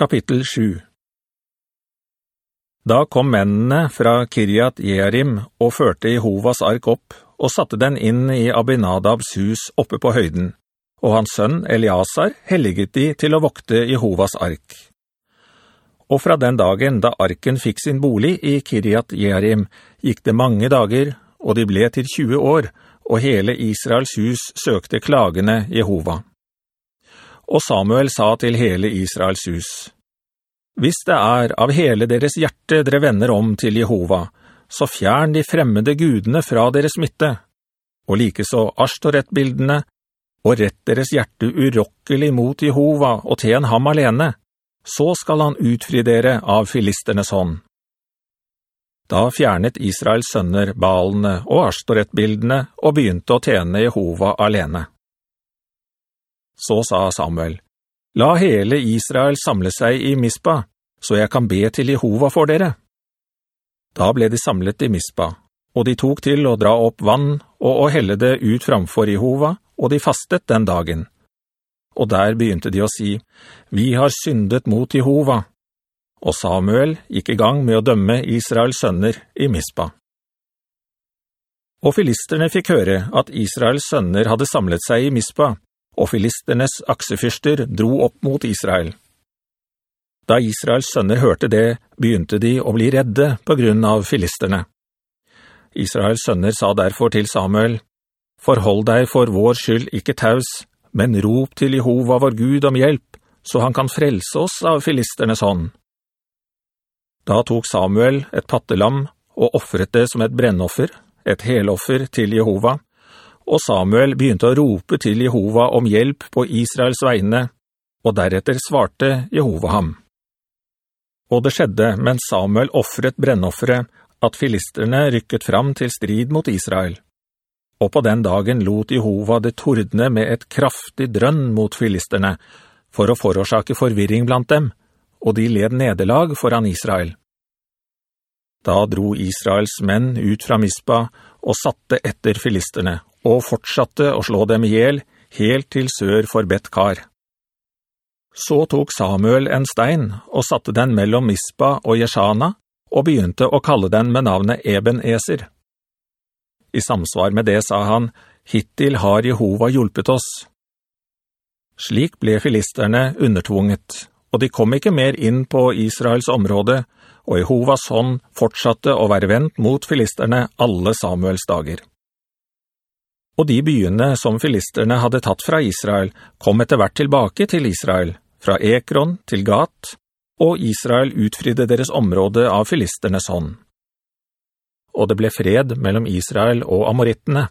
Kapittel 7 Da kom mennene fra Kiryat Jearim og førte Jehovas ark opp og satte den inn i Abinadabs hus oppe på høyden, og hans sønn Eliasar helliget de til å vokte Jehovas ark. Og fra den dagen da arken fikk sin bolig i Kiryat Jearim, gikk det mange dager, og de ble til 20 år, og hele Israels hus søkte klagene Jehova. Og Samuel sa til hele Israels hus, «Hvis det er av hele deres hjerte dere vender om til Jehova, så fjern de fremmede gudene fra deres midte, og likeså Ashtoret-bildene, og rett deres hjerte urokkelig mot Jehova og ten ham alene, så skal han utfri dere av filisternes hånd.» Da fjernet Israels sønner balene og Ashtoret-bildene og begynte å tjene Jehova alene. Så sa Samuel, «La hele Israel samle seg i Mispa, så jeg kan be til Jehova for dere.» Da ble de samlet i Mispa, og de tok til å dra opp vann og å helle det ut framfor Jehova, og de fastet den dagen. Og der begynte de å si, «Vi har syndet mot Jehova.» Og Samuel gikk i gang med å dømme Israels sønner i Mispa. Og filisterne fikk høre at Israels sønner hadde samlet seg i Mispa, og filisternes aksefyrster dro opp mot Israel. Da Israels sønner hørte det, begynte de å bli redde på grunn av filisterne. Israels sønner sa derfor til Samuel, «Forhold deg for vår skyld ikke taus, men rop til Jehova vår Gud om hjelp, så han kan frelse oss av filisternes hånd.» Da tok Samuel et pattelam og offret det som et brennoffer, et heloffer til Jehova, og Samuel begynte å rope til Jehova om hjelp på Israels vegne, og deretter svarte Jehova ham. Og det skjedde, mens Samuel offret brennoffere, at filisterne rykket fram til strid mot Israel. Og på den dagen lot Jehova det tordne med et kraftig drønn mot filisterne, for å forårsake forvirring blant dem, og de led nederlag foran Israel. Da dro Israels menn ut fra Mispa og satte etter filisterne, og fortsatte å slå dem ihjel, helt til sør for Bet-Kar. Så tok Samuel en stein og satte den mellom Mispa og Jeshana, og begynte å kalle den med navnet Eben-Eser. I samsvar med det sa han, «Hittil har Jehova hjulpet oss». Slik ble filisterne undertvunget, og de kom ikke mer inn på Israels område, og Jehovas hånd fortsatte å være vendt mot filisterne alle Samuels dager. Og de byene som filisterne hadde tatt fra Israel, kom etter hvert tilbake til Israel, fra Ekron til Gat, og Israel utfridde deres område av filisternes hånd. Og det ble fred mellom Israel og amorittene.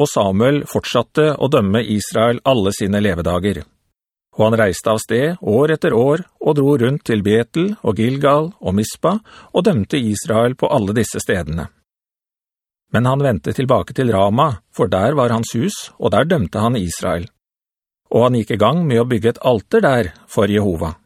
Og Samuel fortsatte å dømme Israel alle sine levedager. Og han reiste av sted år etter år og dro rundt til Betel og Gilgal og Mispa og dømte Israel på alle disse stedene. Men han ventet tilbake til Rama, for der var hans hus, og der dømte han Israel. Og han gikk i gang med å bygge et alter der for Jehova.